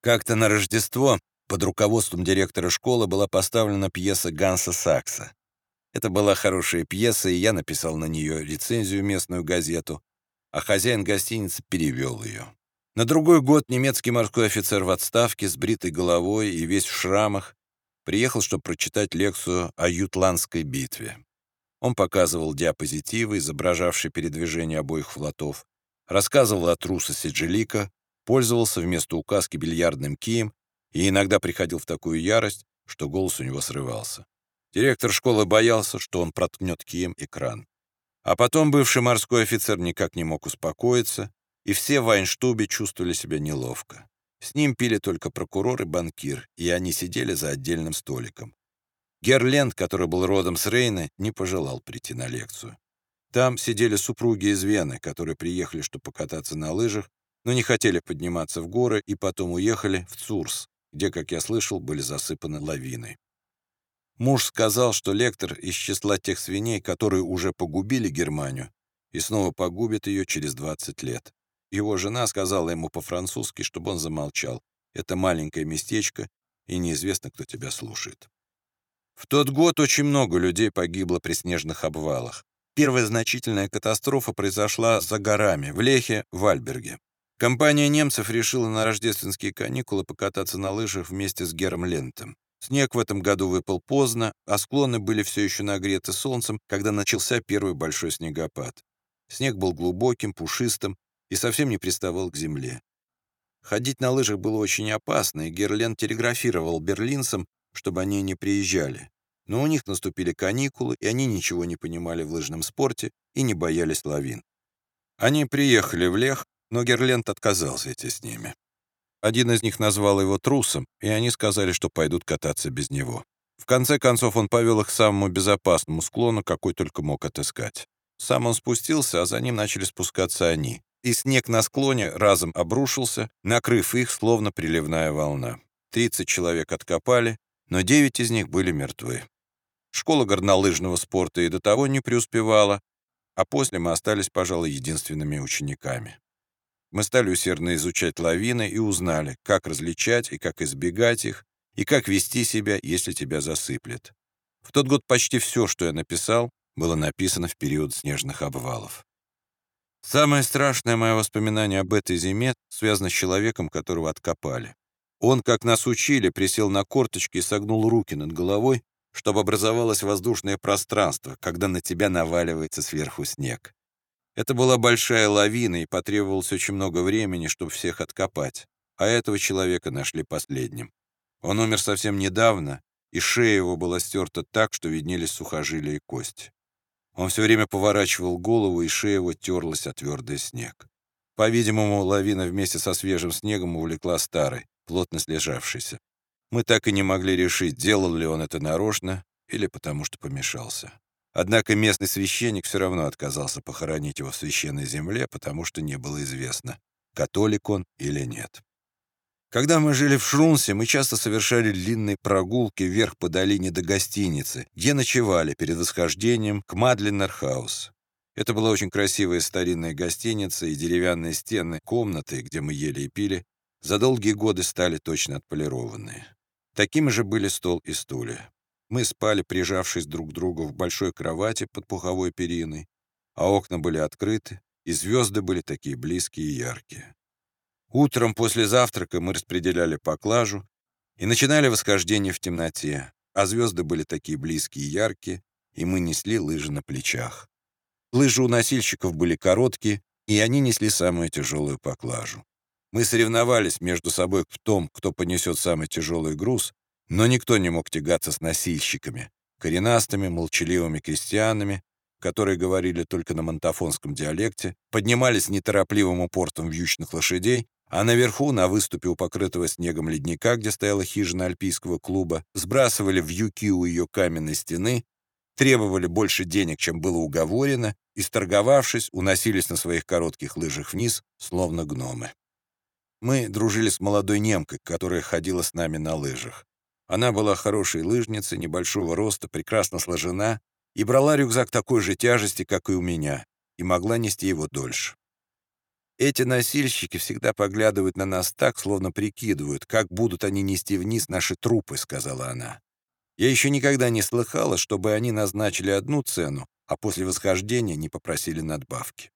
Как-то на Рождество под руководством директора школы была поставлена пьеса Ганса Сакса. Это была хорошая пьеса, и я написал на нее рецензию местную газету, а хозяин гостиницы перевел ее. На другой год немецкий морской офицер в отставке с бритой головой и весь в шрамах приехал, чтобы прочитать лекцию о Ютландской битве. Он показывал диапозитивы, изображавшие передвижение обоих флотов, рассказывал о трусости Джелика, пользовался вместо указки бильярдным кием и иногда приходил в такую ярость, что голос у него срывался. Директор школы боялся, что он проткнет кием экран. А потом бывший морской офицер никак не мог успокоиться, и все в Вайнштубе чувствовали себя неловко. С ним пили только прокурор и банкир, и они сидели за отдельным столиком. Герленд, который был родом с Рейна, не пожелал прийти на лекцию. Там сидели супруги из Вены, которые приехали, чтобы покататься на лыжах, но не хотели подниматься в горы и потом уехали в Цурс, где, как я слышал, были засыпаны лавиной. Муж сказал, что лектор из числа тех свиней, которые уже погубили Германию, и снова погубит ее через 20 лет. Его жена сказала ему по-французски, чтобы он замолчал. Это маленькое местечко, и неизвестно, кто тебя слушает. В тот год очень много людей погибло при снежных обвалах. Первая значительная катастрофа произошла за горами, в Лехе, в Альберге. Компания немцев решила на рождественские каникулы покататься на лыжах вместе с Гером Лентом. Снег в этом году выпал поздно, а склоны были все еще нагреты солнцем, когда начался первый большой снегопад. Снег был глубоким, пушистым и совсем не приставал к земле. Ходить на лыжах было очень опасно, и Герлен телеграфировал берлинцам, чтобы они не приезжали. Но у них наступили каникулы, и они ничего не понимали в лыжном спорте и не боялись лавин. Они приехали в Лех, но Герленд отказался идти с ними. Один из них назвал его трусом, и они сказали, что пойдут кататься без него. В конце концов он повел их к самому безопасному склону, какой только мог отыскать. Сам он спустился, а за ним начали спускаться они. И снег на склоне разом обрушился, накрыв их, словно приливная волна. 30 человек откопали, но 9 из них были мертвы. Школа горнолыжного спорта и до того не преуспевала, а после мы остались, пожалуй, единственными учениками. Мы стали усердно изучать лавины и узнали, как различать и как избегать их, и как вести себя, если тебя засыплет. В тот год почти все, что я написал, было написано в период снежных обвалов. Самое страшное мое воспоминание об этой зиме связано с человеком, которого откопали. Он, как нас учили, присел на корточки и согнул руки над головой, чтобы образовалось воздушное пространство, когда на тебя наваливается сверху снег. Это была большая лавина, и потребовалось очень много времени, чтобы всех откопать. А этого человека нашли последним. Он умер совсем недавно, и шея его была стерта так, что виднелись сухожилия и кости. Он все время поворачивал голову, и шея его терлась о твердый снег. По-видимому, лавина вместе со свежим снегом увлекла старый, плотно слежавшийся. Мы так и не могли решить, делал ли он это нарочно или потому что помешался. Однако местный священник все равно отказался похоронить его в священной земле, потому что не было известно, католик он или нет. Когда мы жили в Шрунсе, мы часто совершали длинные прогулки вверх по долине до гостиницы, где ночевали перед восхождением к Мадленерхаус. Это была очень красивая старинная гостиница, и деревянные стены комнаты, где мы ели и пили, за долгие годы стали точно отполированные. Такими же были стол и стулья. Мы спали, прижавшись друг к другу в большой кровати под пуховой периной, а окна были открыты, и звезды были такие близкие и яркие. Утром после завтрака мы распределяли поклажу и начинали восхождение в темноте, а звезды были такие близкие и яркие, и мы несли лыжи на плечах. Лыжи у носильщиков были короткие, и они несли самую тяжелую поклажу. Мы соревновались между собой в том, кто понесет самый тяжелый груз, но никто не мог тягаться с носильщиками, коренастыми, молчаливыми крестьянами, которые говорили только на монтафонском диалекте, поднимались неторопливым упортом вьючных лошадей, а наверху, на выступе у покрытого снегом ледника, где стояла хижина альпийского клуба, сбрасывали вьюки у ее каменной стены, требовали больше денег, чем было уговорено, и, сторговавшись, уносились на своих коротких лыжах вниз, словно гномы. Мы дружили с молодой немкой, которая ходила с нами на лыжах. Она была хорошей лыжницей, небольшого роста, прекрасно сложена и брала рюкзак такой же тяжести, как и у меня, и могла нести его дольше. Эти носильщики всегда поглядывают на нас так, словно прикидывают, как будут они нести вниз наши трупы», — сказала она. «Я еще никогда не слыхала, чтобы они назначили одну цену, а после восхождения не попросили надбавки».